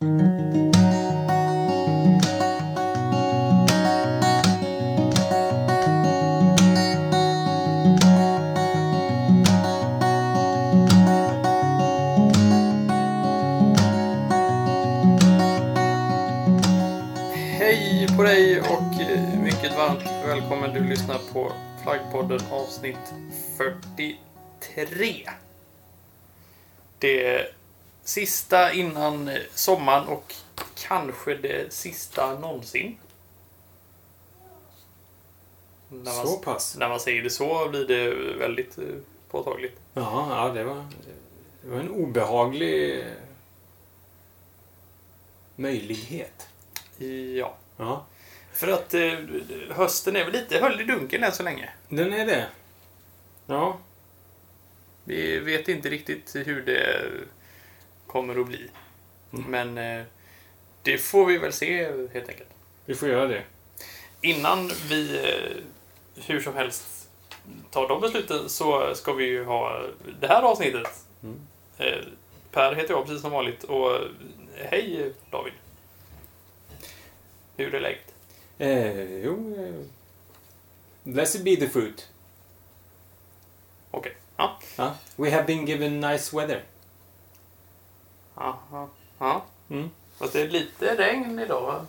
Hej på dig och eh, mycket varmt välkommen. Du lyssnar på Flaggpodden avsnitt 43. Det sista innan eh, sommaren och kanske det sista någonsin. När man, Så pass? när man säger det så blir det väldigt eh, påtagligt. Ja, ja det, var, det var en obehaglig möjlighet. Ja. Ja, För att eh, hösten är väl lite höll i dunkel än så länge. den är det. Ja, Vi vet inte riktigt hur det kommer att bli. Mm. Men eh, det får vi väl se helt enkelt. vi får göra det. Innan vi eh, hur som helst tar de besluten så ska vi ju ha det här avsnittet. Mm. Eh, Per heter jag precis som vanligt och hej David. Hur är läget? Eh, jo, eh, blessed be the fruit. Okej. Ja. Ja. We have been given nice weather. Ja, ja. Mm. Fast det är lite regn idag va?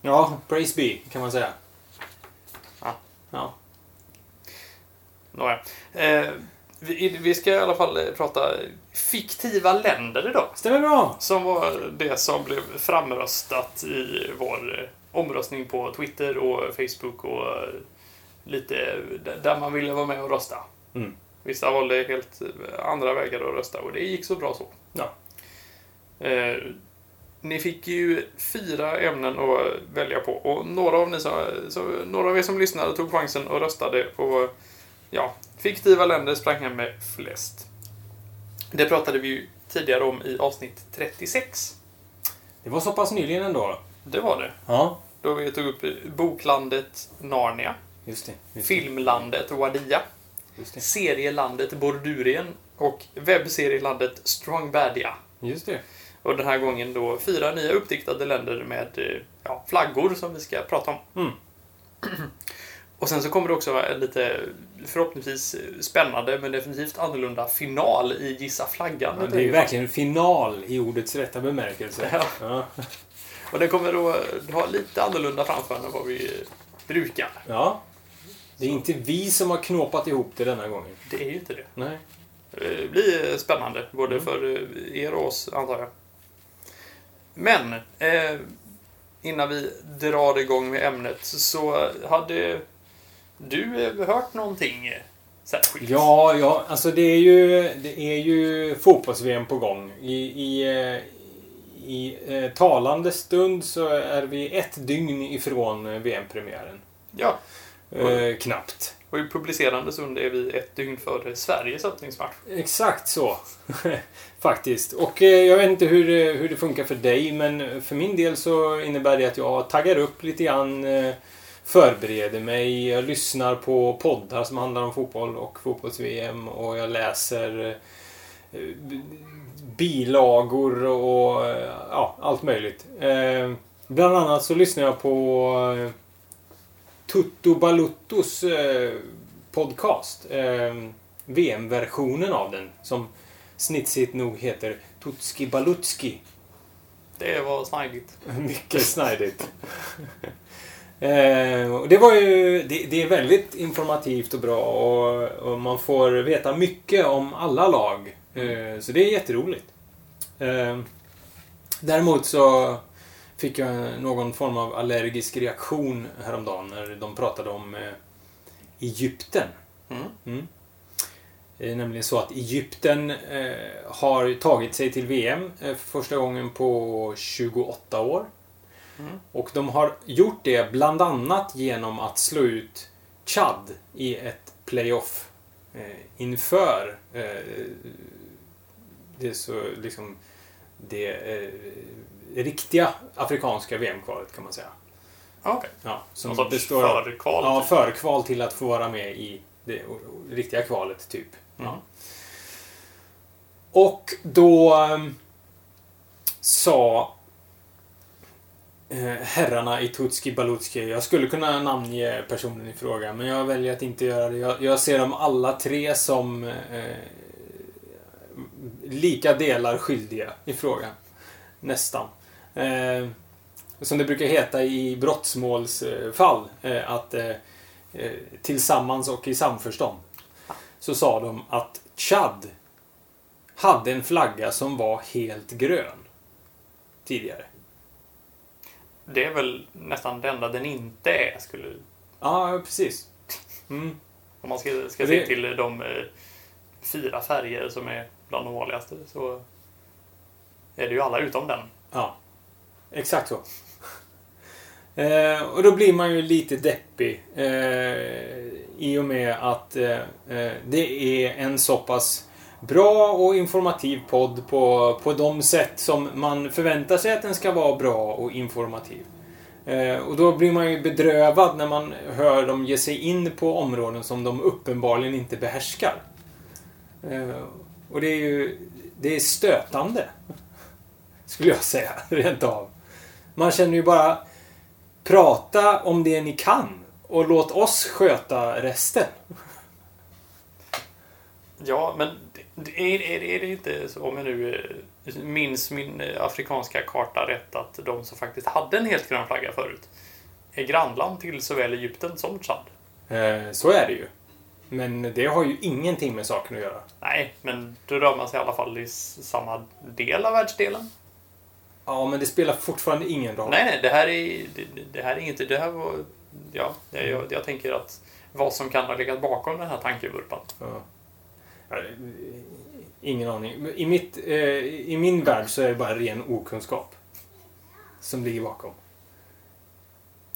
Ja, praise be, kan man säga. Ja. Ja. Nåja. Eh, vi, vi ska i alla fall eh, prata fiktiva länder idag. Stämmer bra. Som var det som blev framröstat i vår eh, omröstning på Twitter och Facebook och eh, lite där man ville vara med och rösta. Mm. Vissa valde helt andra vägar att rösta och det gick så bra så. Ja. Eh, ni fick ju fyra ämnen att välja på och några av, ni som, så, några av er som lyssnade tog chansen och röstade och ja, fiktiva länder sprang hem med flest. Det pratade vi ju tidigare om i avsnitt 36. Det var så pass nyligen ändå. Det var det. Ja. Då vi tog upp boklandet Narnia, Just det. Just det. filmlandet Wadia, serielandet Bordurien och webbserielandet Strongbadia. Just det. Och den här gången då fyra nya uppdiktade länder med eh, ja, flaggor som vi ska prata om. Mm. Och sen så kommer det också en lite förhoppningsvis spännande men definitivt annorlunda final i Gissa flaggan. Ja, det är verkligen final i ordets rätta bemärkelse. Ja. Ja. Och den kommer då ha lite annorlunda framförande än vad vi brukar. ja. Det är inte vi som har knåpat ihop det denna gången. Det är ju inte det. Nej. Det blir spännande, både för eh, er och oss, antar jag. Men, eh, innan vi drar igång med ämnet så hade du eh, hört någonting särskilt? Ja, ja, alltså det är ju, det är ju fotbolls-VM på gång. I, i, eh, i eh, talande stund så är vi ett dygn ifrån eh, VM-premiären. Ja, Eh, knappt. och i publicerande stund är vi ett dygn före Sveriges öppningsmatch. Exakt så. Faktiskt. Och eh, jag vet inte hur, det- hur det funkar för dig, men för min del så innebär det att jag taggar upp lite grann, eh, förbereder mig, jag lyssnar på poddar som handlar om fotboll och fotbolls-VM och jag läser bilagor och ja, allt möjligt. Bland annat så lyssnar jag på Tutto Baluttos podcast. VM-versionen av den. Som snitsigt nog heter Tutski Balutski. Det var snajdigt. Mycket snajdigt. eh, det var ju... Det, det är väldigt informativt och bra och, och man får veta mycket om alla lag. Eh, så det är jätteroligt. Eh, däremot så fick jag någon form av allergisk reaktion häromdagen när de pratade om eh, Egypten. Mm. Mm. Det är nämligen så att Egypten eh, har tagit sig till VM eh, för första gången på 28 år. Mm. Och de har gjort det bland annat genom att slå ut Chad i ett playoff eh, inför eh, det så liksom det eh, riktiga afrikanska VM-kvalet kan man säga. Okej. Ja, som består av- förkval. Ja, typ. förkval till att få vara med i det riktiga kvalet, typ. Mm. Och då ehm, sa eh, herrarna i Tutski Balutski. Jag skulle kunna namnge personen i fråga, men jag väljer att inte göra det. Jag, jag ser dem alla tre som eh, lika delar skyldiga i frågan. Nästan. Eh, som det brukar heta i brottsmålsfall, eh, att eh, eh tillsammans och i samförstånd. Så sa de att Chad hade en flagga som var helt grön. Tidigare. Det är väl nästan det enda den inte är, skulle... Ja, precis. Mm. Om man ska, ska Det- se till de eh, fyra färger som är bland de vanligaste så är det ju alla utom den. Ja, exakt så. Eh, och då blir man ju lite deppig eh, i och med att eh, eh, det är en så pass bra och informativ podd på, på de sätt som man förväntar sig att den ska vara bra och informativ. Eh, och då blir man ju bedrövad när man hör dem ge sig in på områden som de uppenbarligen inte behärskar. Eh, och det är ju det är stötande. Skulle jag säga, rent av. Man känner ju bara prata om det ni kan och låt oss sköta resten. Ja, men är, är, är det inte så, om jag nu eh, minns min eh, afrikanska karta rätt, att de som faktiskt hade en helt grön flagga förut är grannland till såväl Egypten som Tchad? Eh, så är det ju. Men det har ju ingenting med saken att göra. Nej, men då rör man sig i alla fall i samma del av världsdelen. Ja, men det spelar fortfarande ingen roll. Nej, nej, det här är, det, det här är inte... Det här var... Ja, jag, jag, tänker att vad som kan ha legat bakom den här tankevurpan. Ja. Ja, Ingen aning. I, mitt, eh, I min värld så är det bara ren okunskap. Som ligger bakom.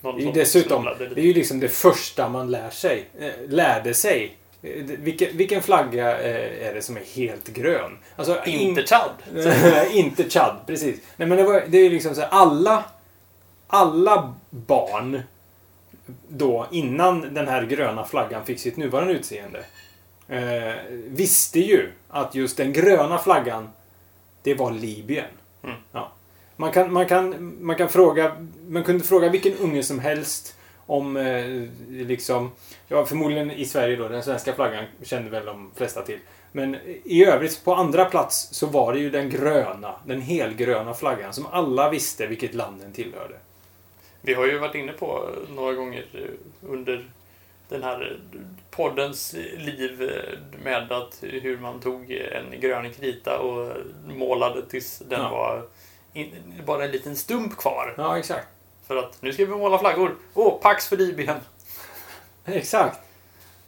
Någon Det är dessutom, det är ju liksom det första man lär sig. Eh, lärde sig. Eh, Vilken, vilken flagga eh, är det som är helt grön? Alltså, Inte Tchad! inte Chad, precis. Nej, men det, var, det är ju liksom så här, alla, alla barn då, innan den här gröna flaggan fick sitt nuvarande utseende, eh, visste ju att just den gröna flaggan, det var Libyen. Mm. Ja. Man, kan, man, kan, man kan fråga, man kunde fråga vilken unge som helst om eh, liksom, ja förmodligen i Sverige då, den svenska flaggan kände väl de flesta till. Men i övrigt, på andra plats, så var det ju den gröna, den helgröna flaggan som alla visste vilket land den tillhörde. Vi har ju varit inne på några gånger eh, under den här poddens liv eh, med att hur man tog en grön krita och målade tills den Ja. var in, bara en liten stump kvar. Ja, exakt. För att nu ska vi måla flaggor. Åh, Pax för Libyen! Exakt.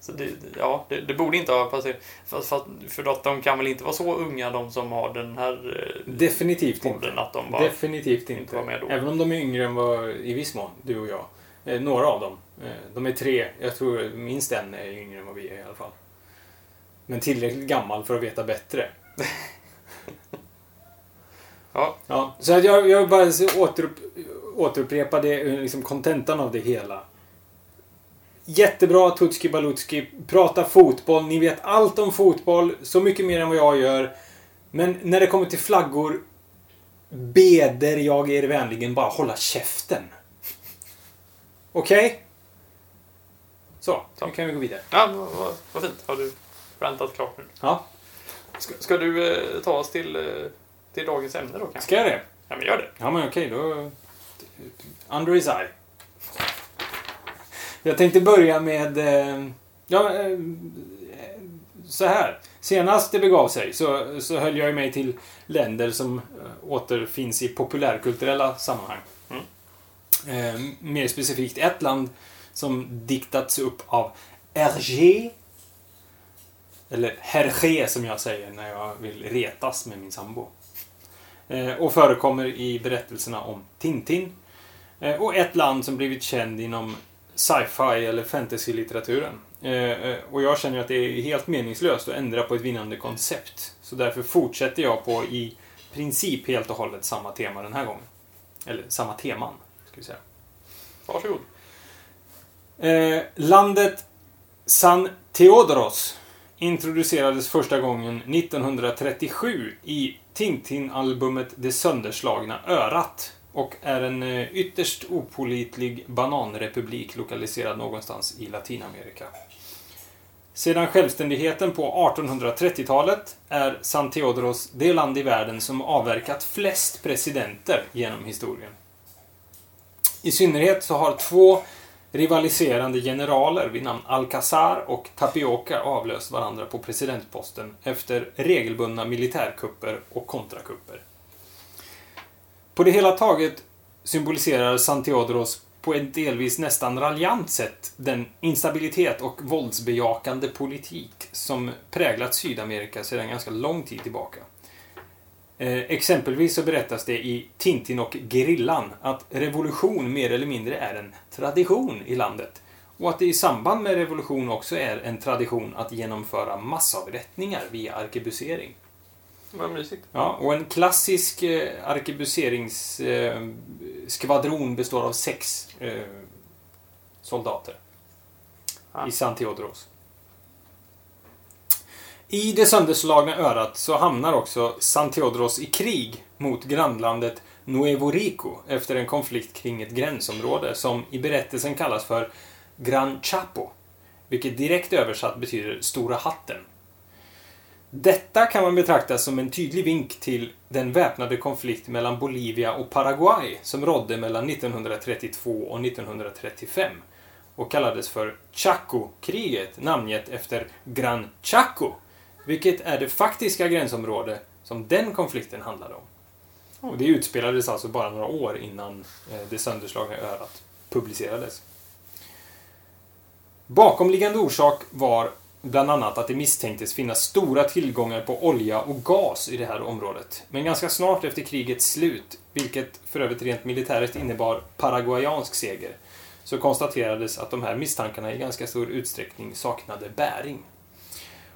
Så det, ja, det, det borde inte ha passerat. För, för, för att de kan väl inte vara så unga de som har den här eh, Definitivt inte. podden att de bara... Definitivt inte inte. var med då. Även om de är yngre än vad, i viss mån, du och jag. Eh, några av dem. Eh, de är tre. Jag tror minst en är yngre än vad vi är i alla fall. Men tillräckligt gammal för att veta bättre. Ja, Ja, så att jag, jag vill bara återupp, återupprepa det, eh, liksom kontentan av det hela. Jättebra Tutski Balutski. Prata fotboll. Ni vet allt om fotboll. Så mycket mer än vad jag gör. Men när det kommer till flaggor beder jag er vänligen bara hålla käften. Okej? Så, Så. nu kan vi gå vidare. ja vad, vad, fint. Har du rantat klart nu? Ja, Ska, ska du eh, ta oss till, eh, till dagens ämne då kanske? ska jag det? Ja, men gör det. Ja, men okej, då... Under his eye. Jag tänkte börja med... Eh, ja, eh, så här. Senast det begav sig så, så höll jag mig till länder som eh, återfinns i populärkulturella sammanhang. Mm. Mer specifikt ett land som diktats upp av Hergé. Eller Hergé som jag säger när jag vill retas med min sambo. Och förekommer i berättelserna om Tintin. Eh, och ett land som blivit känd inom sci-fi eller fantasy-litteraturen. Eh, eh, och jag känner att det är helt meningslöst att ändra på ett vinnande koncept. Så därför fortsätter jag på i princip helt och hållet samma tema den här gången. Eller samma teman, ska vi säga. Varsågod. Eh, landet San Theodoros introducerades första gången 1937 i Tintin-albumet Det sönderslagna örat och är en eh, ytterst opolitlig bananrepublik lokaliserad någonstans i Latinamerika. Sedan självständigheten på 1830-talet är San Teodros det land i världen som avverkat flest presidenter genom historien. I synnerhet så har två rivaliserande generaler vid namn Alcazar och Tapioca avlöst varandra på presidentposten efter regelbundna militärkupper och kontrakupper. På det hela taget symboliserar Santiodros på ett delvis nästan raljant sätt den instabilitet och våldsbejakande politik som präglat Sydamerika sedan ganska lång tid tillbaka. Eh, exempelvis så berättas det i Tintin och Gerillan att revolution mer eller mindre är en tradition i landet. Och att det i samband med revolution också är en tradition att genomföra massavrättningar via arkebusering. Vad mysigt. Ja, och en klassisk eh, arkebuseringsskvadron eh, består av sex eh, soldater. Ah. I San Teodros. I det sönderslagna örat så hamnar också San Teodros i krig mot grannlandet Nuevo Rico efter en konflikt kring ett gränsområde som i berättelsen kallas för Gran Chapo, vilket direkt översatt betyder Stora hatten. Detta kan man betrakta som en tydlig vink till den väpnade konflikt mellan Bolivia och Paraguay som rådde mellan 1932 och 1935 och kallades för Chaco-kriget, namngett efter Gran Chaco, vilket är det faktiska gränsområde som den konflikten handlade om. Och det utspelades alltså bara några år innan eh, det sönderslagna örat publicerades. Bakomliggande orsak var bland annat att det misstänktes finnas stora tillgångar på olja och gas i det här området. Men ganska snart efter krigets slut, vilket för övrigt rent militäriskt innebar paraguayansk seger, så konstaterades att de här misstankarna i ganska stor utsträckning saknade bäring.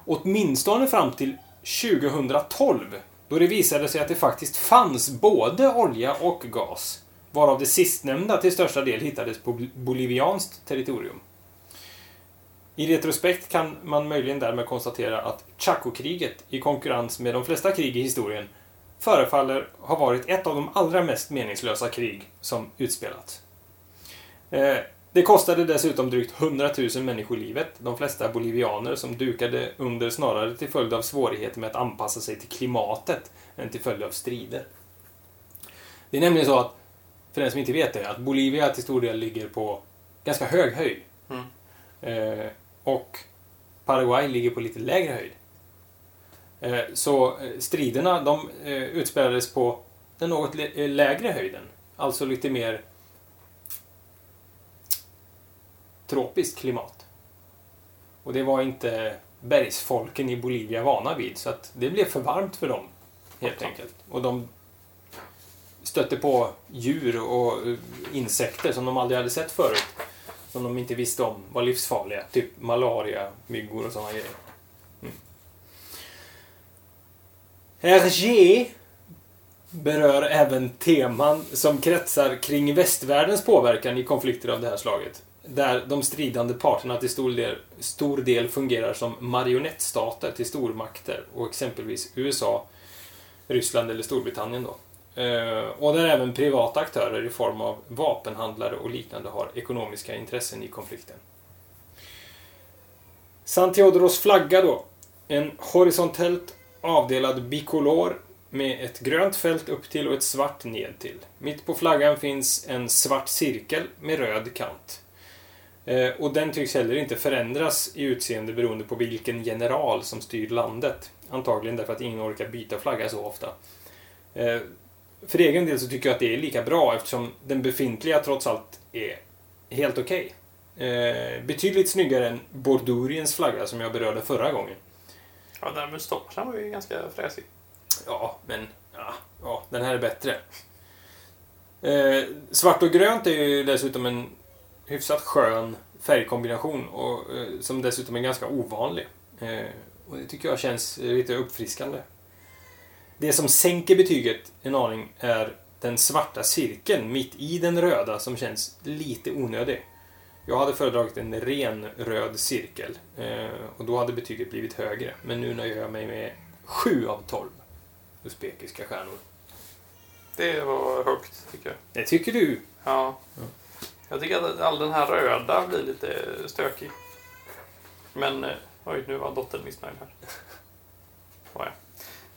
Åtminstone fram till 2012, då det visade sig att det faktiskt fanns både olja och gas, varav det sistnämnda till största del hittades på bolivianskt territorium. I retrospekt kan man möjligen därmed konstatera att Chaco-kriget, i konkurrens med de flesta krig i historien, förefaller ha varit ett av de allra mest meningslösa krig som utspelats. Eh, det kostade dessutom drygt 100 000 människor livet, de flesta bolivianer som dukade under snarare till följd av svårigheter med att anpassa sig till klimatet än till följd av strider. Det är nämligen så att, för den som inte vet det, att Bolivia till stor del ligger på ganska hög höjd. Mm. Och Paraguay ligger på lite lägre höjd. Eh, så eh, striderna de eh, utspelades på den något lägre höjden. Alltså lite mer tropiskt klimat. Och det var inte bergsfolken i Bolivia vana vid, så att det blev för varmt för dem. Helt enkelt. Och de stötte på djur och insekter som de aldrig hade sett förut som de inte visste om var livsfarliga. Typ malaria, myggor och sådana grejer. Mm. Hergé berör även teman som kretsar kring västvärldens påverkan i konflikter av det här slaget. Där de stridande parterna till stor del, stor del fungerar som marionettstater till stormakter och exempelvis USA, Ryssland eller Storbritannien då. Eh, och där även privata aktörer i form av vapenhandlare och liknande har ekonomiska intressen i konflikten. San Teodoros flagga då. En horisontellt avdelad bikolor med ett grönt fält upp till och ett svart ned till. Mitt på flaggan finns en svart cirkel med röd kant. Eh, och den tycks heller inte förändras i utseende beroende på vilken general som styr landet. Antagligen därför att ingen orkar byta flagga så ofta. Eh, för egen del så tycker jag att det är lika bra eftersom den befintliga trots allt är helt okej. Okay. Eh, betydligt snyggare än Borduriens flagga som jag berörde förra gången. Ja, den där mustaschen var ju ganska fräsig. Ja, men ja, ja, den här är bättre. Eh, svart och grönt är ju dessutom en hyfsat skön färgkombination och, eh, som dessutom är ganska ovanlig. Eh, och det tycker jag känns lite uppfriskande. Det som sänker betyget en aning är den svarta cirkeln mitt i den röda som känns lite onödig. Jag hade föredragit en ren röd cirkel eh, och då hade betyget blivit högre. Men nu nöjer jag mig med 7 av 12 usbekiska stjärnor. Det var högt, tycker jag. Det tycker du? Ja. Jag tycker att all den här röda blir lite stökig. Men, eh, oj, nu var dottern missnöjd här.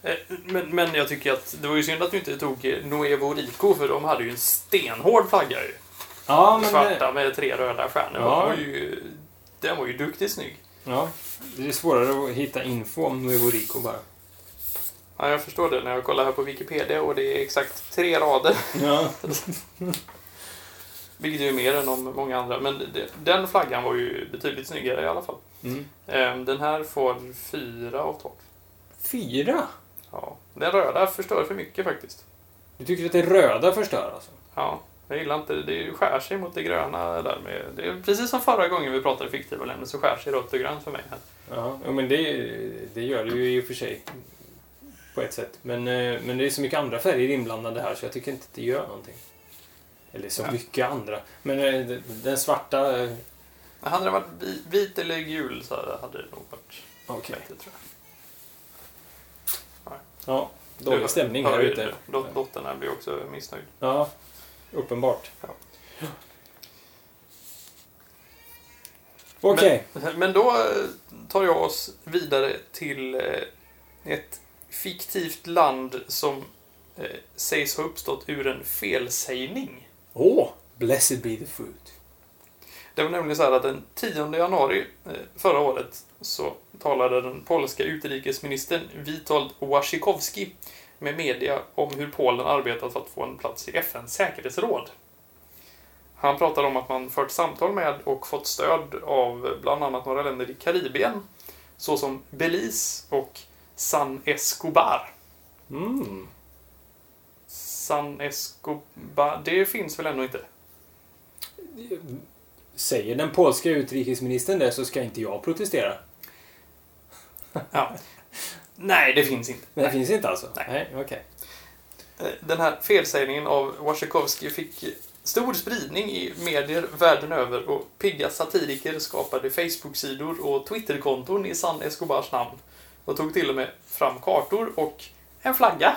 Eh, Men, men jag tycker att det var ju synd att du inte tog Nuevo Rico, för de hade ju en stenhård flagga ju. Ja, men... Svarta med tre röda stjärnor. Ja. Den, var ju, den var ju duktigt snygg. Ja, det är svårare att hitta info om Nuevo Rico bara. Ja, jag förstår det när jag kollar här på Wikipedia och det är exakt tre rader. Ja. Vilket är ju mer än om många andra. Men det, den flaggan var ju betydligt snyggare i alla fall. Mm. Ehm, Den här får fyra av tolv. Fyra? Ja. Den röda förstör för mycket faktiskt. Du tycker att det röda förstör alltså? Ja, jag gillar inte det. Det skär sig mot det gröna där med. Det är precis som förra gången vi pratade fiktiva länder så skär sig rött och grönt för mig här. Ja, men det, det gör det ju i och för sig. På ett sätt. Men, eh, men det är så mycket andra färger inblandade här så jag tycker inte att det gör någonting. Eller så Ja. mycket andra. Men eh, den svarta... Hade den varit vi- vit eller gul så hade det nog varit Okej. bättre tror jag. Ja, dålig stämning här ute. Dot- Dottern här blir också missnöjd. Ja, uppenbart. Ja. Okej. Men då eh, tar jag oss vidare till eh, ett fiktivt land som eh, sägs ha uppstått ur en felsägning. Åh! blessed be the fruit. Det var nämligen så här att den 10 januari eh, förra året så talade den polska utrikesministern Witold Waszykowski med media om hur Polen arbetat för att få en plats i FNs säkerhetsråd. Han pratade om att man fört samtal med och fått stöd av bland annat några länder i Karibien såsom Belize och San Escobar. Mm. San Escobar, det finns väl ändå inte? Säger den polska utrikesministern det så ska inte jag protestera. Ja. Nej, det finns inte. Men det finns inte alltså? Nej. Nej, okej. Eh, Den här felsägningen av Waszykowski fick stor spridning i medier världen över och pigga satiriker skapade Facebook-sidor och Twitterkonton i San Escobars namn och tog till och med fram kartor och en flagga.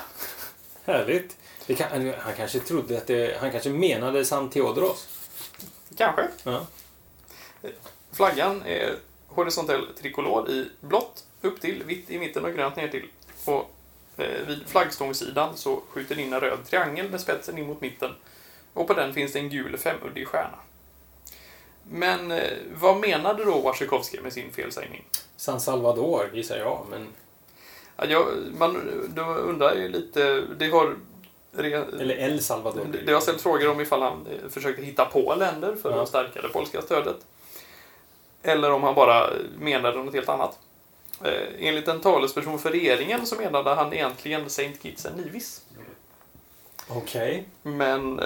Härligt. Det kan, han kanske trodde att det... Han kanske menade San Theodoros. Kanske. Ja. Flaggan är horisontell trikolor i blått upp till, vitt i mitten och grönt ner till. Och eh, vid flaggstångssidan så skjuter in en röd triangel med spetsen in mot mitten. Och på den finns det en gul femuddig stjärna. Men eh, vad menade då Waszykowski med sin felsägning? San Salvador gissar jag, men... Ja, man då undrar ju lite, det har Eller El Salvador. Det, det har ställt frågor om ifall han eh, försökte hitta på länder för Ja. att stärka det polska stödet. Eller om han bara menade något helt annat. Eh, enligt en talesperson för regeringen så menade han egentligen Saint Kitts and Nevis. Okej. Men eh,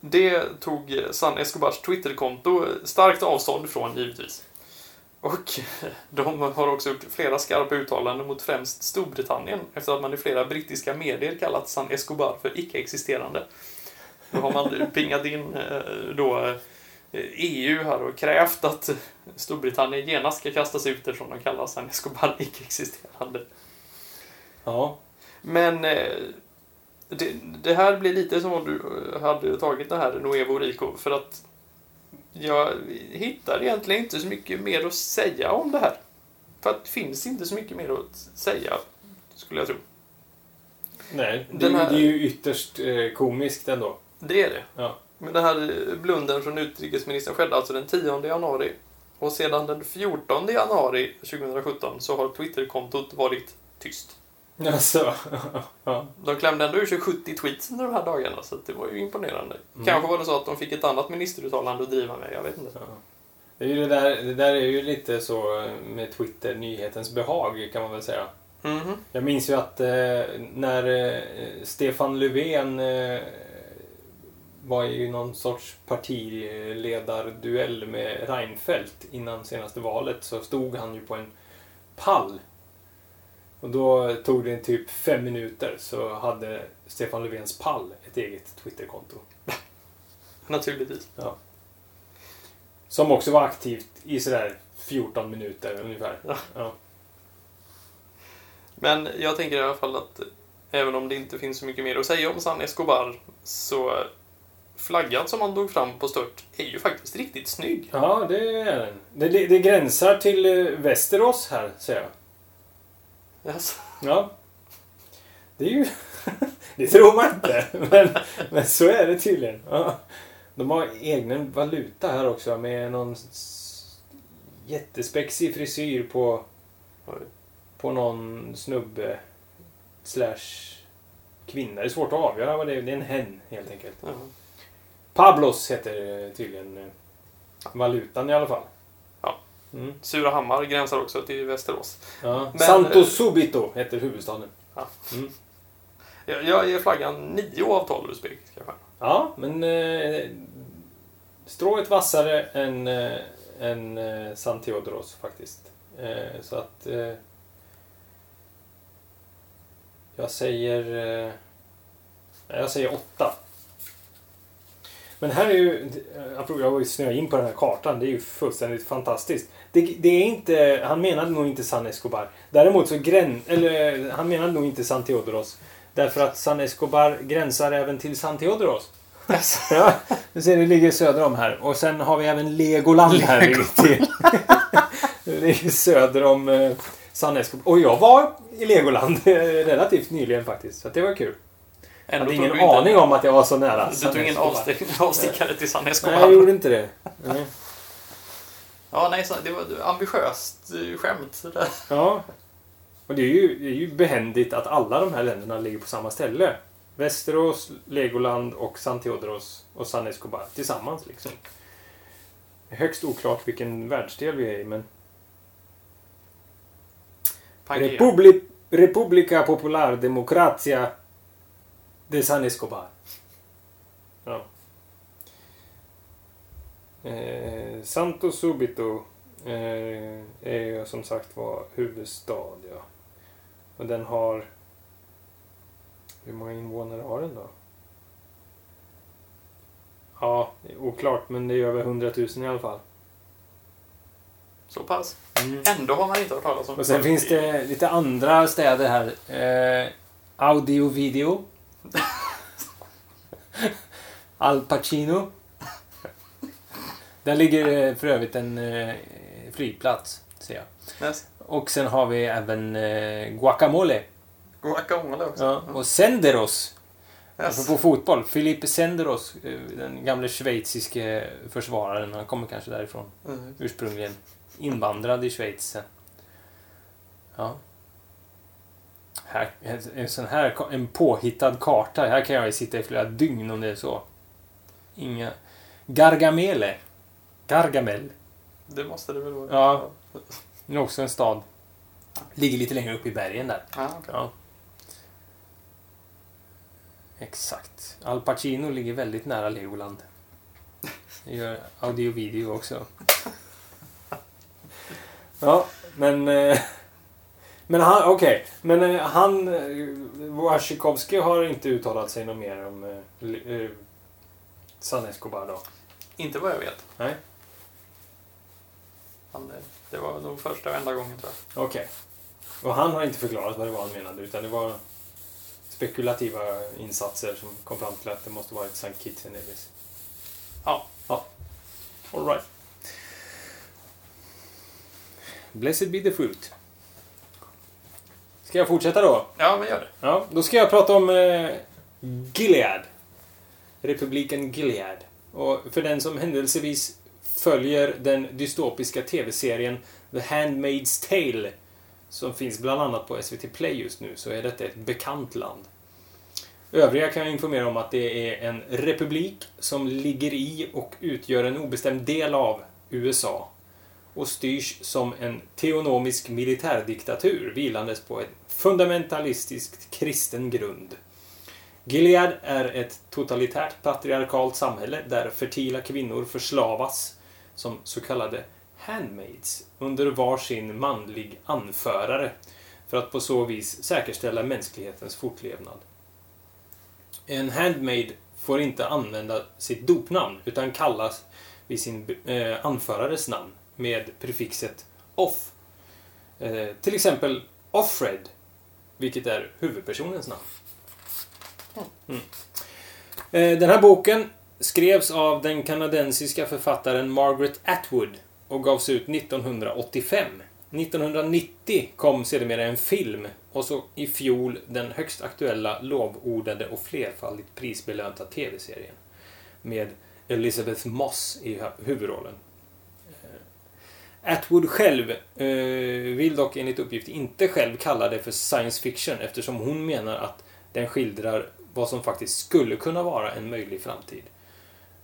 det tog San Escobars Twitterkonto starkt avstånd från givetvis. Och de har också gjort flera skarpa uttalanden mot främst Storbritannien efter att man i flera brittiska medier kallat San Escobar för icke-existerande. Då har man pingat in eh, då eh, EU här och krävt att Storbritannien genast ska kastas ut eftersom de kallar San Escobar icke-existerande. Ja. Men eh, det, det här blir lite som om du hade tagit det här Nuevo Rico för att jag hittar egentligen inte så mycket mer att säga om det här. För att det finns inte så mycket mer att säga, skulle jag tro. Nej, det, här- det är ju ytterst eh, komiskt ändå. Det är det. Ja. Men den här blunden från utrikesministern skedde alltså den 10 januari. Och sedan den 14 januari 2017 så har Twitterkontot varit tyst. Alltså. ja. De klämde ändå ur sig 70 tweets under de här dagarna, så det var ju imponerande. Mm. Kanske var det så att de fick ett annat ministeruttalande att driva med, jag vet inte. Ja. Det, är ju det, där, det där är ju lite så med Twitter, nyhetens behag kan man väl säga. Mhm. Jag minns ju att eh, när eh, Stefan Löfven eh, var i någon sorts partiledarduell med Reinfeldt innan senaste valet så stod han ju på en pall. Och då tog det typ fem minuter så hade Stefan Löfvens pall ett eget Twitterkonto. Naturligtvis. Som också var aktivt i sådär 14 minuter ungefär. Ja. Ja. Men jag tänker i alla fall att även om det inte finns så mycket mer att säga om San Escobar, så flaggan som han tog fram på stört är ju faktiskt riktigt snygg. Ja, det är den. Det, det gränsar till eh, Västerås här, säger jag. Yes. Ja. Det är ju... det tror man inte. Men, men så är det tydligen. Ja. De har egen valuta här också med någon jättespexig frisyr på, Oj. på någon snubbe slash kvinna. Det är svårt att avgöra vad det är. Det är en hen helt enkelt. Ja. Pablos heter tydligen eh, valutan i alla fall. Mm. Surahammar gränsar också till Västerås. Ja. Men- Santo Subito heter huvudstaden. Ja. Mm. Jag, jag ger flaggan 9 av 12 usbekiska stjärnor. Ja, men eh, strået vassare än, eh, än eh, San Theodoros faktiskt. Eh, så att eh, jag säger eh, jag säger åtta. Men här är ju, jag var ju snöa in på den här kartan, det är ju fullständigt fantastiskt. Det, det är inte, han menade nog inte San Escobar. Däremot så grän, eller han menade nog inte San Theodoros. Därför att San Escobar gränsar även till San Theodoros. Ja, du ser det ligger söder om här. Och sen har vi även Legoland här. till. det ligger söder om eh, San Escobar. Och jag var i Legoland eh, relativt nyligen faktiskt. Så det var kul. Jag hade ingen du inte- aning om att jag var så nära. Du tog ingen avstickare till San Escobar. Nej, jag gjorde inte det. Nej. Ja, nej, det var ambitiöst eh, skämt. där. Ja. Och det är, ju, det är ju behändigt att alla de här länderna ligger på samma ställe. Västerås, Legoland och San Theodoros och San Escobar tillsammans liksom. Högst oklart vilken världsdel vi är i men... Republi Repubblica Popular Democratia de San Escobar. Ja. Eh, Santo Subito eh, är ju som sagt var huvudstad. Ja. Och den har... Hur många invånare har den då? Ja, det är oklart men det är över 100 000 i alla fall. Så pass. Ändå har man inte hört talas om Och sen finns det lite andra städer här. Eh, Audio Video. Al Pacino. Där ligger eh, för övrigt en eh, flygplats, ser jag. Yes. Och sen har vi även eh, Guacamole. Guacamole också. Ja, och Senderos. Yes. Apropå fotboll. Filipe Senderos, den gamle schweiziske försvararen. Han kommer kanske därifrån Mm. ursprungligen. Invandrad i Schweiz sen. Ja. Här, en, sån här en påhittad karta. Här kan jag ju sitta i flera dygn om det är så. Inga... Gargamele. Gargamel. Det måste det väl vara. Ja. Det är också en stad. Ligger lite längre upp i bergen där. Ja, okej. Ja. Exakt. Al Pacino ligger väldigt nära Legoland. Det gör audio video också. Ja, men... eh, Men han, okej. Men eh, han... eh, Wasikowski har inte uttalat sig något mer om eh, eh, San Escobar då? Inte vad jag vet. Nej. Han, eh, det var nog första och enda gången tror jag. Okej. Och han har inte förklarat vad det var han menade utan det var spekulativa insatser som kom fram till att det måste vara ett St. Kitts and Nevis. Ja. Ja. All right. Blessed be the fruit. Ska jag fortsätta då? Ja, men gör det. Ja, då ska jag prata om eh, Gilead. Republiken Gilead. Och för den som händelsevis följer den dystopiska tv-serien The Handmaid's Tale som finns bland annat på SVT Play just nu så är detta ett bekant land. Övriga kan jag informera om att det är en republik som ligger i och utgör en obestämd del av USA och styrs som en teonomisk militärdiktatur vilandes på en fundamentalistisk kristen grund. Gilead är ett totalitärt patriarkalt samhälle där fertila kvinnor förslavas som så kallade handmaids under varsin manlig anförare för att på så vis säkerställa mänsklighetens fortlevnad. En handmaid får inte använda sitt dopnamn utan kallas vid sin eh, anförares namn med prefixet off. Eh, till exempel Offred vilket är huvudpersonens namn. Mm. Eh, Den här boken skrevs av den kanadensiska författaren Margaret Atwood och gavs ut 1985. 1990 kom sedermera en film och så i fjol den högst aktuella, lovordade och flerfaldigt prisbelönta TV-serien med Elizabeth Moss i huvudrollen. Atwood själv eh, vill dock enligt uppgift inte själv kalla det för science fiction eftersom hon menar att den skildrar vad som faktiskt skulle kunna vara en möjlig framtid.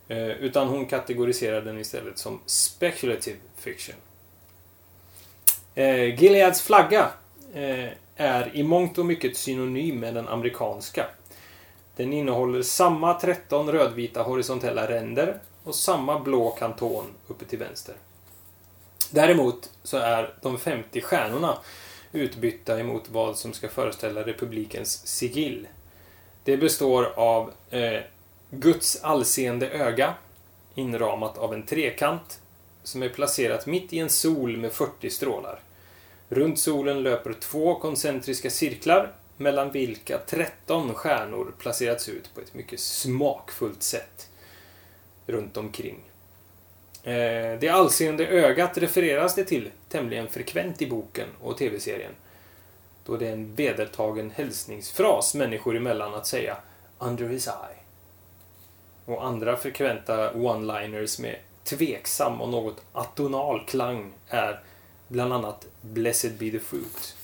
Eh, utan hon kategoriserar den istället som speculative fiction. Eh, Gileads flagga eh, är i mångt och mycket synonym med den amerikanska. Den innehåller samma 13 rödvita horisontella ränder och samma blå kanton uppe till vänster. Däremot så är de 50 stjärnorna utbytta emot vad som ska föreställa republikens sigill. Det består av eh, Guds allseende öga inramat av en trekant som är placerat mitt i en sol med 40 strålar. Runt solen löper två koncentriska cirklar mellan vilka 13 stjärnor placerats ut på ett mycket smakfullt sätt runt omkring. Eh, Det allseende ögat refereras det till tämligen frekvent i boken och tv-serien. Då det är en vedertagen hälsningsfras människor emellan att säga “under his eye” och andra frekventa one-liners med tveksam och något atonal klang är bland annat “Blessed be the fruit”,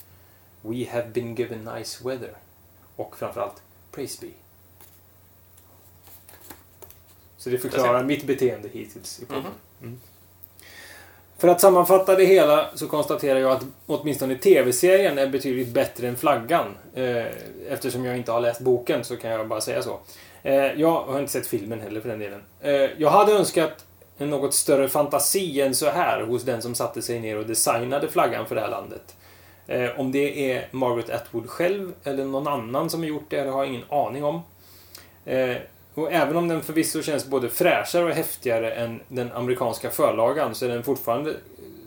“We have been given nice weather” och framförallt “Praise be”. Så det förklarar mitt beteende hittills i podden. Mhm. Mm. För att sammanfatta det hela så konstaterar jag att åtminstone TV-serien är betydligt bättre än flaggan. Eh, eftersom jag inte har läst boken så kan jag bara säga så. Eh, jag har inte sett filmen heller för den delen. Eh, jag hade önskat en något större fantasi än så här hos den som satte sig ner och designade flaggan för det här landet. Om det är Margaret Atwood själv eller någon annan som har gjort det, det har jag ingen aning om. Och även om den förvisso känns både fräschare och häftigare än den amerikanska förlagan så är den fortfarande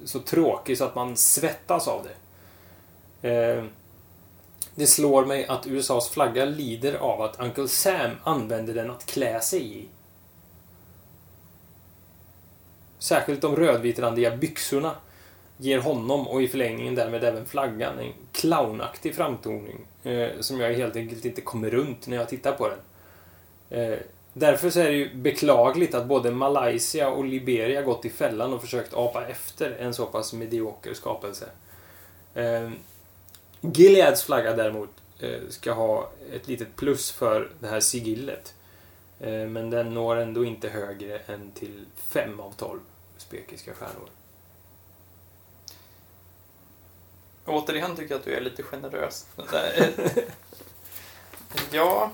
så tråkig så att man svettas av det. Eh, det slår mig att USAs flagga lider av att Uncle Sam använder den att klä sig i. Särskilt de rödvitrandiga byxorna ger honom och i förlängningen därmed även flaggan en clownaktig framtoning eh, som jag helt enkelt inte kommer runt när jag tittar på den. Eh, därför så är det ju beklagligt att både Malaysia och Liberia gått i fällan och försökt apa efter en så pass medioker skapelse. Eh, Gileads flagga däremot eh, ska ha ett litet plus för det här sigillet. Men den når ändå inte högre än till 5 av 12 spekiska stjärnor. Återigen tycker jag att du är lite generös. ja,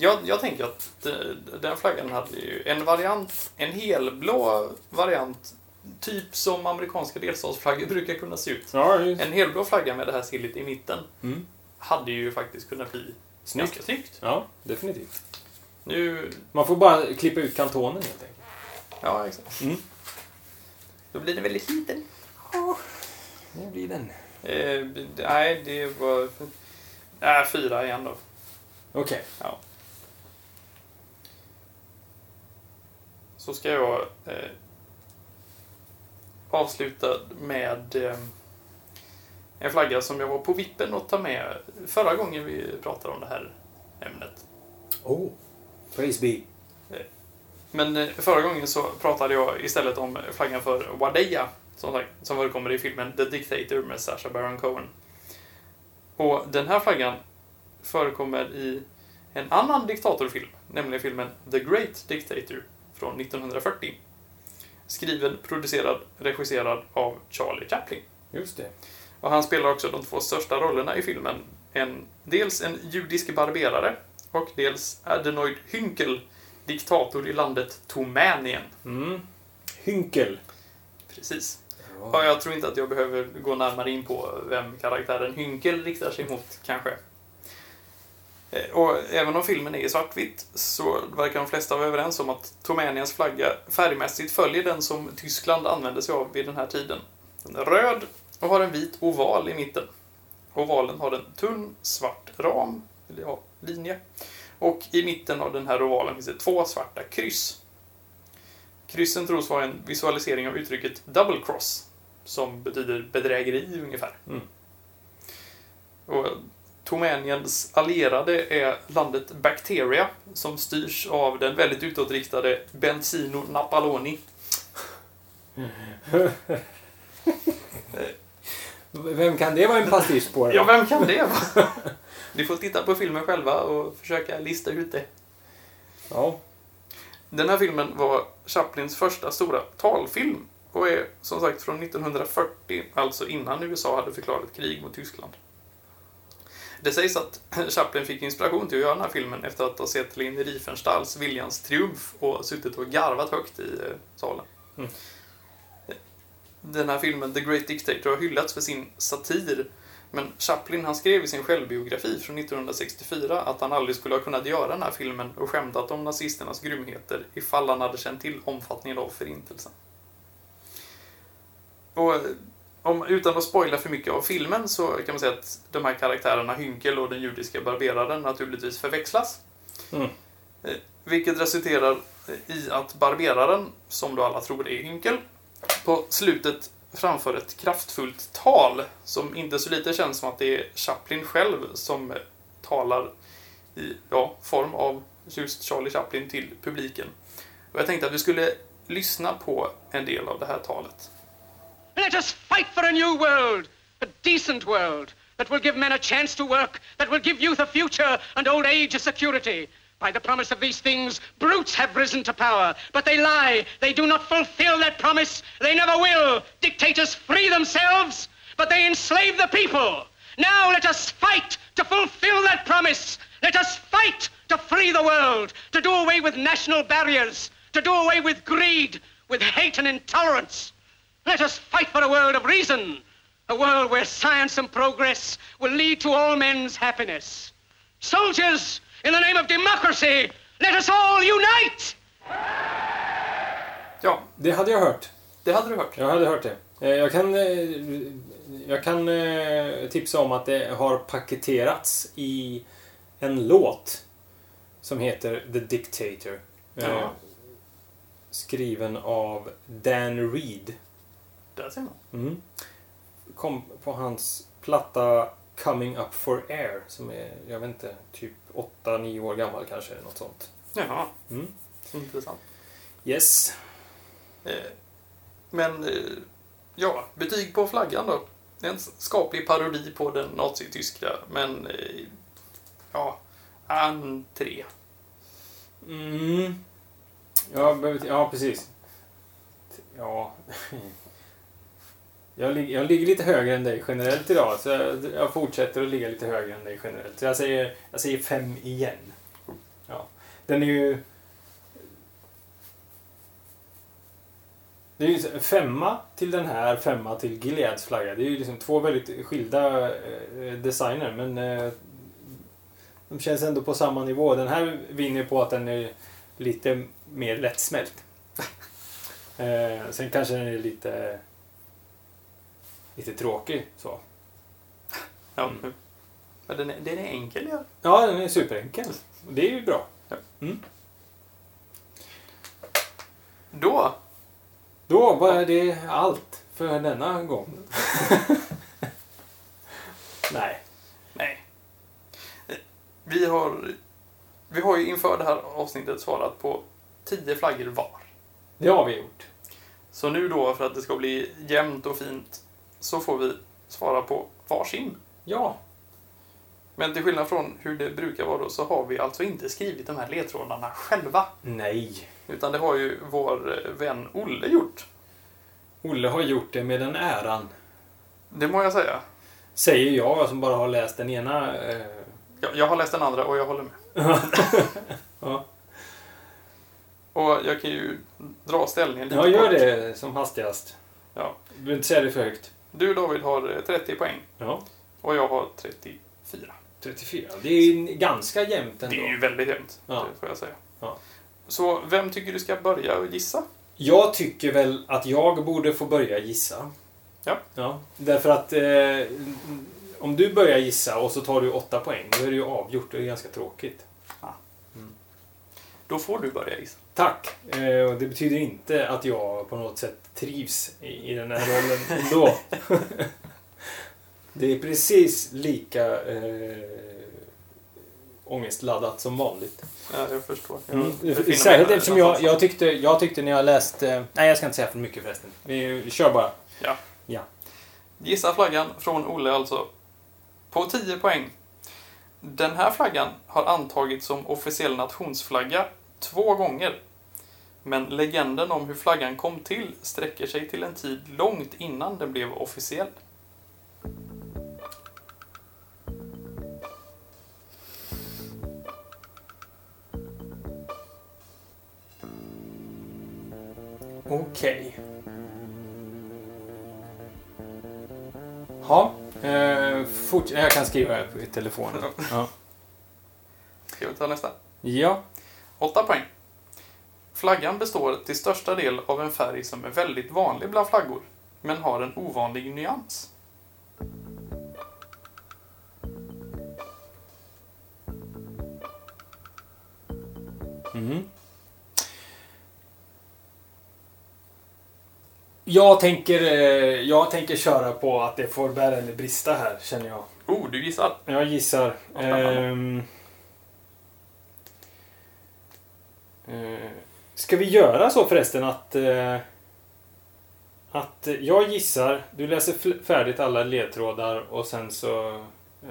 jag, jag tänker att de- den flaggan hade ju en variant, en helblå variant, typ som amerikanska delstatsflaggor brukar kunna se ut. Ja, En helblå flagga med det här sillet i mitten mm. hade ju faktiskt kunnat bli Snyggt. ganska snyggt. ja, definitivt. Nu, Man får bara klippa ut kantonen helt enkelt. ja exakt. Mm. Då blir den väldigt liten. Det blir den. Eh, nej, det var... Äh, fyra igen då. Okej. Ja. Så ska jag eh, avsluta med eh, en flagga som jag var på vippen att ta med förra gången vi pratade om det här ämnet. Oh. Praise be. Men eh, förra gången så pratade jag istället om flaggan för Wadeya som, sagt, som förekommer i filmen The Dictator med Sacha Baron Cohen. Och den här flaggan förekommer i en annan diktatorfilm, nämligen filmen The Great Dictator från 1940. Skriven, producerad, regisserad av Charlie Chaplin. Just det. Och han spelar också de två största rollerna i filmen. En, dels en judisk barberare och dels Adenoid Hynkel, diktator i landet Tomänien. Mm. Hynkel. Precis. Och jag tror inte att jag behöver gå närmare in på vem karaktären Hynkel riktar sig mot, kanske. Eh, Och även om filmen är i svartvitt så verkar de flesta vara överens om att Tomäniens flagga färgmässigt följer den som Tyskland använde sig av vid den här tiden. Den är röd och har en vit oval i mitten. Ovalen har en tunn svart ram, eller ja, linje. Och i mitten av den här ovalen finns det två svarta kryss. Kryssen tros vara en visualisering av uttrycket double cross, som betyder bedrägeri ungefär. Mm. Och Tomäniens allierade är landet Bacteria, som styrs av den väldigt utåtriktade Benzino Napaloni. Vem kan det vara en pastisch på? Ja, vem kan det vara? Ni får titta på filmen själva och försöka lista ut det. Ja. Den här filmen var Chaplins första stora talfilm och är som sagt från 1940, alltså innan USA hade förklarat krig mot Tyskland. Det sägs att Chaplin fick inspiration till att göra den här filmen efter att ha sett Leni Riefenstahls Viljans triumf och suttit och garvat högt i eh, salen. Mm. Den här filmen, The Great Dictator, har hyllats för sin satir men Chaplin han skrev i sin självbiografi från 1964 att han aldrig skulle ha kunnat göra den här filmen och skämtat om nazisternas grymheter ifall han hade känt till omfattningen av förintelsen. Och eh, om, utan att spoila för mycket av filmen så kan man säga att de här karaktärerna Hynkel och den judiska barberaren naturligtvis förväxlas. Mm. Eh, Vilket resulterar i att barberaren, som då alla tror är Hynkel, på slutet framför ett kraftfullt tal som inte så lite känns som att det är Chaplin själv som talar i ja, form av just Charlie Chaplin till publiken. Och jag tänkte att vi skulle lyssna på en del av det här talet. Let us fight for a new world, a decent world, that will give men a chance to work, that will give youth a future and old age a security. By the promise of these things, brutes have risen to power, but they lie. They do not fulfill that promise. They never will. Dictators free themselves, but they enslave the people. Now let us fight to fulfill that promise. Let us fight to free the world, to do away with national barriers, to do away with greed, with hate and intolerance. Let us fight for a world of reason, a world where science and progress will lead to all men's happiness. Soldiers, in the name of democracy, let us all unite! Ja, Det hade jag hört. det hade du hört. Jag hade hört det. Eh, Jag kan, eh, jag kan eh, tipsa om att det har paketerats i en låt som heter The Dictator. Ja. Skriven av Dan Reed. Där ser man. Mm. Kom på hans platta Coming Up For Air som är, jag vet inte, typ 8-9 år gammal kanske. eller Något sånt. Jaha, Mm. intressant. Yes. Eh, Men, eh, ja, betyg på flaggan då. En skaplig parodi på den nazityska, men eh, ja, en tre. Mm. Ja, ja, precis. Ja. Jag, lig- jag ligger lite högre än dig generellt idag, så jag, jag fortsätter att ligga lite högre än dig generellt. Så jag säger, jag säger fem igen. Ja. Den är ju... Det är ju liksom femma till den här, femma till Gileads flagga. Det är ju liksom två väldigt skilda eh, designer, men eh, de känns ändå på samma nivå. Den här vinner på att den är lite mer lättsmält. eh, sen kanske den är lite lite tråkig så. Ja, Mm. Men den är, den är enkel, ja. Ja, den är superenkel. Det är ju bra. Då, Då var det allt för denna gång. Nej. nej. Vi har, vi har ju inför det här avsnittet svarat på tio flaggor var. Det har vi gjort. Så nu då, för att det ska bli jämnt och fint, så får vi svara på varsin. Ja. Men till skillnad från hur det brukar vara då, så har vi alltså inte skrivit de här ledtrådarna själva. Nej. Utan det har ju vår eh, vän Olle gjort. Olle har gjort det med den äran. Det må jag säga. Säger jag som bara har läst den ena. Eh, Jag, jag har läst den andra och jag håller med. ja. Och jag kan ju dra ställningen lite ja, gör kort. det som hastigast. Ja. Du behöver inte säga det för högt. Du David har eh, 30 poäng Ja. och jag har 34. 34. Det är ju ganska jämnt ändå. Det är ju väldigt jämnt, Ja. det får jag säga. Ja. Så vem tycker du ska börja och gissa? Jag tycker väl att jag borde få börja gissa. Ja. ja därför att eh, om du börjar gissa och så tar du åtta poäng, då är det ju avgjort. Det är ganska tråkigt. Då får du börja gissa. Tack! Eh, det betyder inte att jag på något sätt trivs i, i den här rollen ändå. det är precis lika eh, ångestladdat som vanligt. Ja, jag förstår. Jag Mm. Särskilt eftersom jag, jag, tyckte, jag tyckte när jag läste... Nej, jag ska inte säga för mycket förresten. Vi, vi kör bara. Ja. Ja. Gissa flaggan från Olle alltså. På 10 poäng. Den här flaggan har antagits som officiell nationsflagga två gånger. Men legenden om hur flaggan kom till sträcker sig till en tid långt innan den blev officiell. Okej. Ja. Eh, fort, jag kan skriva i telefonen. Ja. Ska vi ta nästa? ja. 8 poäng. Flaggan består till största del av en färg som är väldigt vanlig bland flaggor, men har en ovanlig nyans. Mhm. Jag tänker, eh, jag tänker köra på att det får bära eller brista här, känner jag. Oh, du gissar. Jag gissar. Eh, ska vi göra så förresten att... Eh, att jag gissar, du läser färdigt alla ledtrådar och sen så, eh,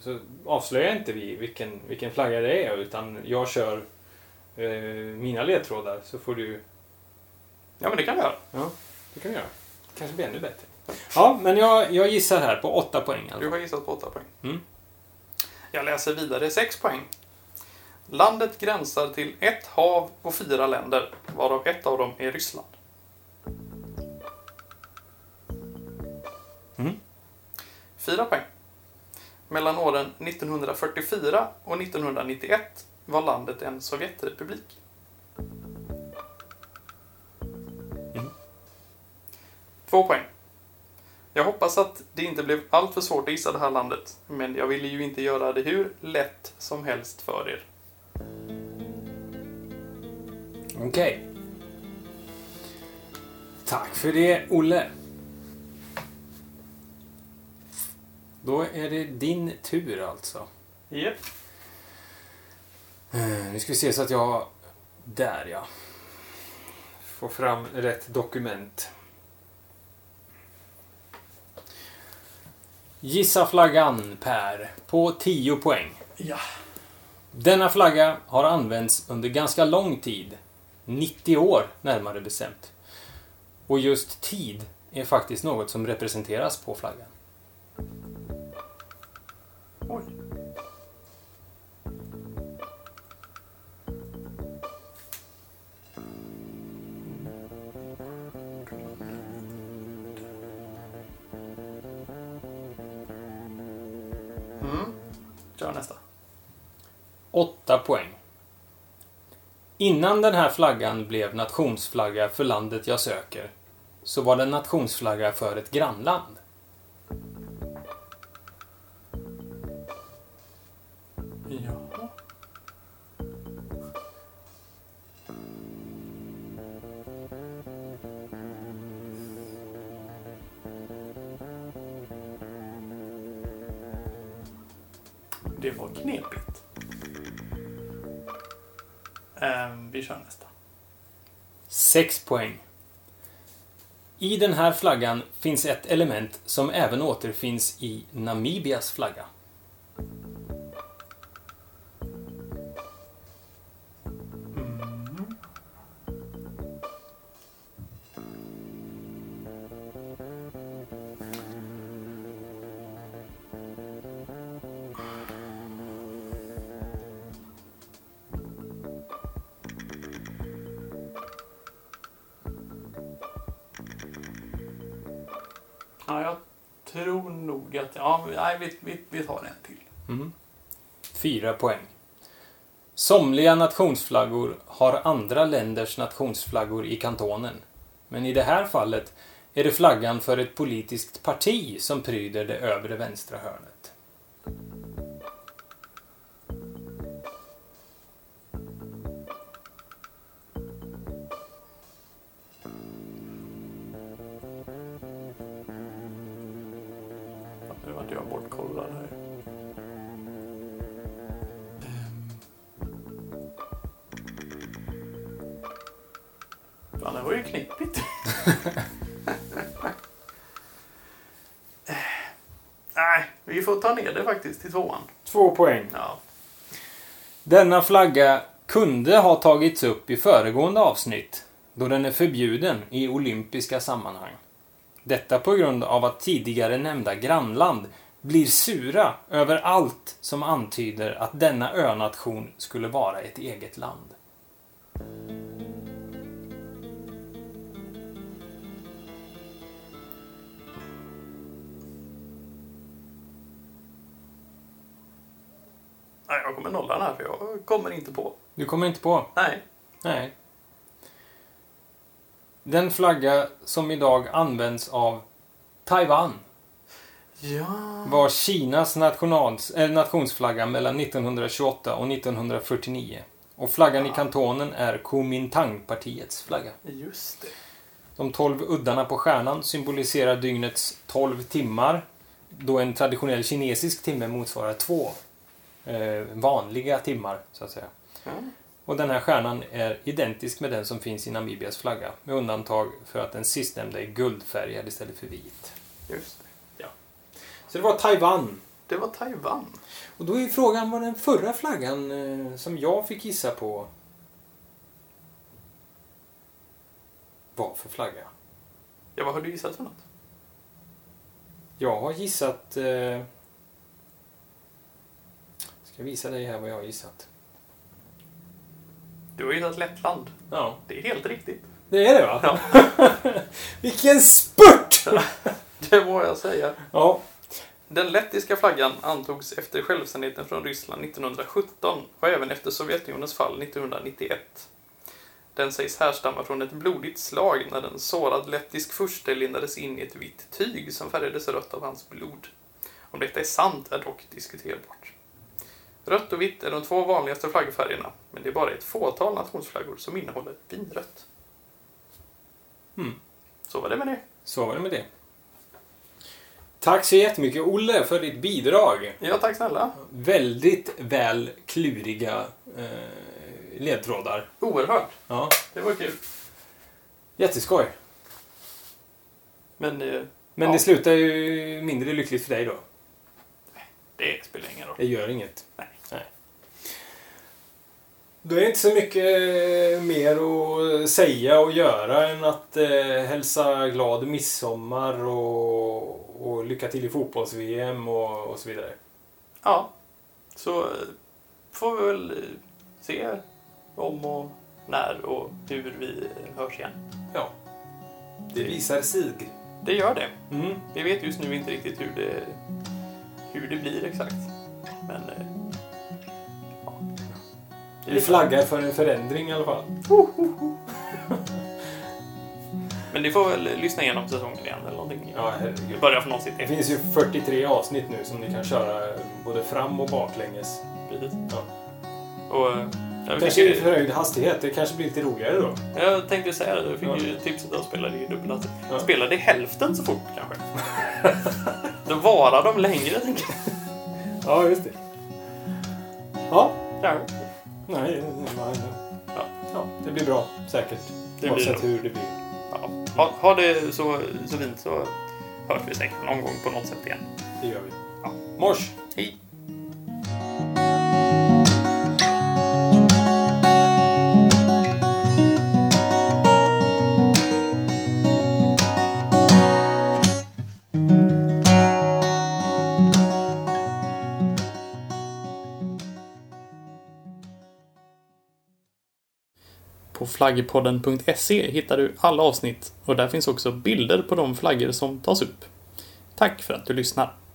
så avslöjar inte vi vilken, vilken flagga det är utan jag kör eh, mina ledtrådar så får du... Ja, men det kan vi göra. Ja, det kan vi göra. Kanske blir ännu bättre. Ja, men jag, jag gissar här på åtta poäng. Du Alltså. har gissat på 8 poäng. Mm. Jag läser vidare 6 poäng. Landet gränsar till ett hav och fyra länder, varav ett av dem är Ryssland. Mm. 4 poäng. Mellan åren 1944 och 1991 var landet en Sovjetrepublik. Mm. 2 poäng. Jag hoppas att det inte blev allt för svårt att gissa det här landet, men jag ville ju inte göra det hur lätt som helst för er. Okej. Tack för det, Olle. Då är det din tur alltså. Yep. Eh, Nu ska vi se så att jag... Där ja. Får fram rätt dokument. Gissa flaggan, Per. På 10 poäng. Ja. Denna flagga har använts under ganska lång tid. 90 år närmare bestämt. Och just tid är faktiskt något som representeras på flaggan. Oj. 8 poäng. Innan den här flaggan blev nationsflagga för landet jag söker så var den nationsflagga för ett grannland. 6 poäng. I den här flaggan finns ett element som även återfinns i Namibias flagga. 4 poäng. Somliga nationsflaggor har andra länders nationsflaggor i kantonen. Men i det här fallet är det flaggan för ett politiskt parti som pryder det övre vänstra hörnet. Tvåan. Två poäng. Ja. Denna flagga kunde ha tagits upp i föregående avsnitt då den är förbjuden i olympiska sammanhang. Detta på grund av att tidigare nämnda grannland blir sura över allt som antyder att denna önation skulle vara ett eget land. Nej, jag kommer nolla den här för jag kommer inte på. Du kommer inte på? Nej. Nej. Den flagga som idag används av Taiwan Ja. var Kinas nationals, äh, nationsflagga mellan 1928 och 1949. Och flaggan i kantonen är Kuomintang-partiets flagga. Just det. De tolv uddarna på stjärnan symboliserar dygnets 12 timmar. Då en traditionell kinesisk timme motsvarar två eh, vanliga timmar, så att säga. Ja. Och den här stjärnan är identisk med den som finns i Namibias flagga. Med undantag för att den sistnämnda är guldfärgad istället för vit. Just det. Så det var Taiwan. Det var Taiwan. Och då är frågan vad den förra flaggan eh, som jag fick gissa på var för flagga. Ja, vad har du gissat för något? Jag har gissat... Eh... Ska jag visa dig här vad jag har gissat? Du har gissat Lettland. Ja. Det är helt riktigt. Det är det va? Ja. Vilken spurt! Det må jag säga. ja. Den lettiska flaggan antogs efter självständigheten från Ryssland 1917 och även efter Sovjetunionens fall 1991. Den sägs härstamma från ett blodigt slag när en sårad lettisk furste lindades in i ett vitt tyg som färgades rött av hans blod. Om detta är sant är dock diskuterbart. Rött och vitt är de två vanligaste flaggfärgerna, men det är bara ett fåtal nationsflaggor som innehåller vinrött. Mm. Så var det med det. Så var det med det. Tack så jättemycket Olle för ditt bidrag. Ja, tack snälla. Väldigt väl kluriga eh, ledtrådar. Oerhört. Ja. Det var kul. Jätteskoj. Men eh, Men Ja. det slutar ju mindre lyckligt för dig då. det spelar ingen roll. Det gör inget. Nej. Då är inte så mycket eh, mer att säga och göra än att eh, hälsa glad midsommar och, och lycka till i fotbolls-VM och, och så vidare. Ja, så eh, får vi väl eh, se om och när och hur vi hörs igen. Ja. Det visar sig. Det gör det. Mm. Vi vet just nu inte riktigt hur det, hur det blir exakt. Men... Vi lite- flaggar för en förändring i alla fall. Men ni får väl lyssna igenom säsongen igen eller någonting. Ja, herregud. Börja från avsnitt Det finns ju 43 avsnitt nu som ni kan köra både fram och baklänges. Precis. Ja. Och, eh, jag, Kanske i förhöjd hastighet. Det kanske blir lite roligare då. jag tänkte säga det, jag fick Ja. ju tipset att spela i dubbelhastighet. Ja. Spela det hälften så fort kanske. Då varar de längre, tänker jag. Ja, just det. Ja. Ja, Nej, nej, nej. Ja. ja. Det blir bra, säkert. Det blir Oavsett bra. hur det blir. ja. Ha, ha det så, så fint så hörs vi säkert någon gång på något sätt igen. Det gör vi. Ja. Mors! Hej! flaggpodden.se hittar du alla avsnitt och där finns också bilder på de flaggor som tas upp. Tack för att du lyssnar!